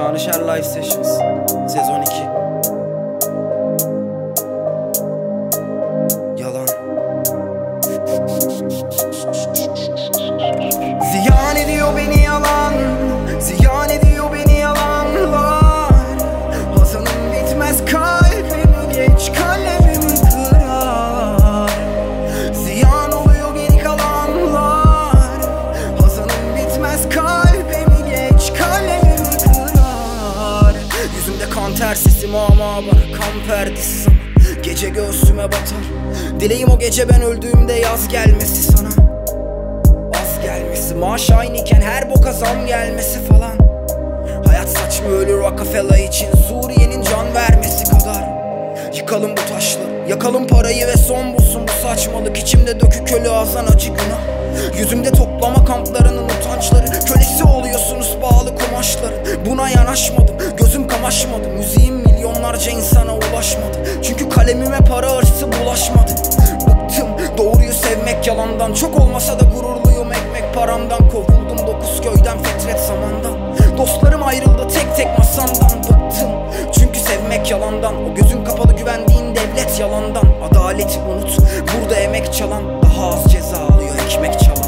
Şanışer Live Sessions. Sezon 2 kan ter sesim ama bana kan perdesi sana. Gece göğsüme batar. Dileğim o gece ben öldüğümde yaz gelmesi sana. Az gelmesi Maaş aynıyken her boka zam gelmesi falan. Hayat saçma ölür Rockefeller için. Suriye'nin can vermesi kadar. Yıkalım bu taşları Yakalım parayı ve son bulsun bu saçmalık. İçimde dökük ölü azan acı günah. Yüzümde toplama kamplarının utançları para hırsı bulaşmadı. Bıktım. Doğruyu sevmek yalandan. Çok olmasa da gururluyum ekmek paramdan. Kovuldum dokuz köyden fetret zamandan. Dostlarım ayrıldı tek tek masamdan Bıktım. Çünkü sevmek yalandan. O gözün kapalı güvendiğin devlet yalandan. Adaleti unut. Burada emek çalan Daha az ceza alıyor. Ekmek çalan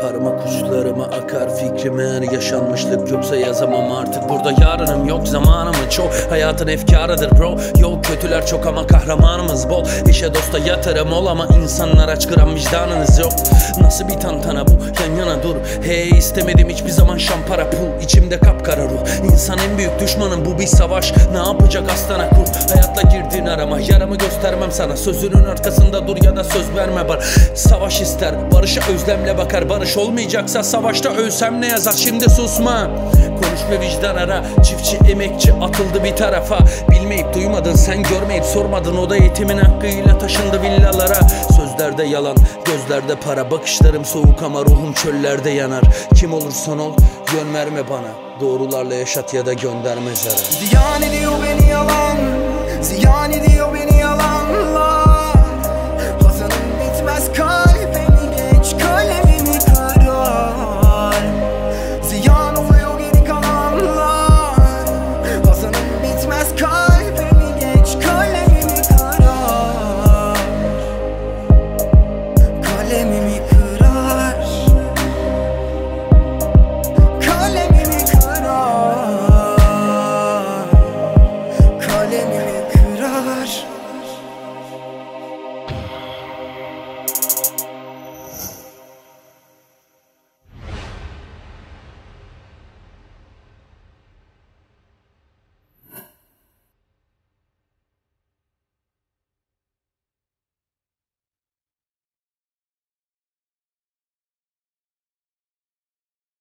Parmak uçlarıma akar fikrim eğer yaşanmışlık yoksa yazamam artık. Burada yarınım yok zamanımı çok Hayatın efkarıdır bro. Yok kötüler çok ama kahramanımız bol. İşe dosta yatırım ol ama insanlar aç gram vicdanınız yok. Nasıl bir tantana bu? Yan yana dur. Hey istemedim hiçbir zaman şampara pul. İçimde kapkara ruh. İnsan en büyük düşmanım bu bir savaş. Ne yapacak aslana kul Hayatla girdiğin arama Yaramı göstermem sana. Sözünün arkasında dur ya da söz verme bana. Savaş ister barışa özlemle bakar barış olmayacaksa savaşta ölsem ne yazar? Şimdi susma Konuş ve vicdan ara. Çiftçi emekçi atıldı bir tarafa. Bilmeyip duymadın sen görmeyip sormadın. O da yetimin hakkıyla taşındı villalara. Sözlerde yalan gözlerde para. Bakışlarım soğuk ama ruhum çöllerde yanar. Kim olursan ol yön verme bana. Doğrularla yaşat ya da gönder mezara Ziyan ediyor beni yalan. Ziyan ediyor beni yalanlar. Hazanım bitmez kalbim